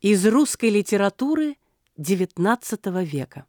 Из русской литературы XIX века.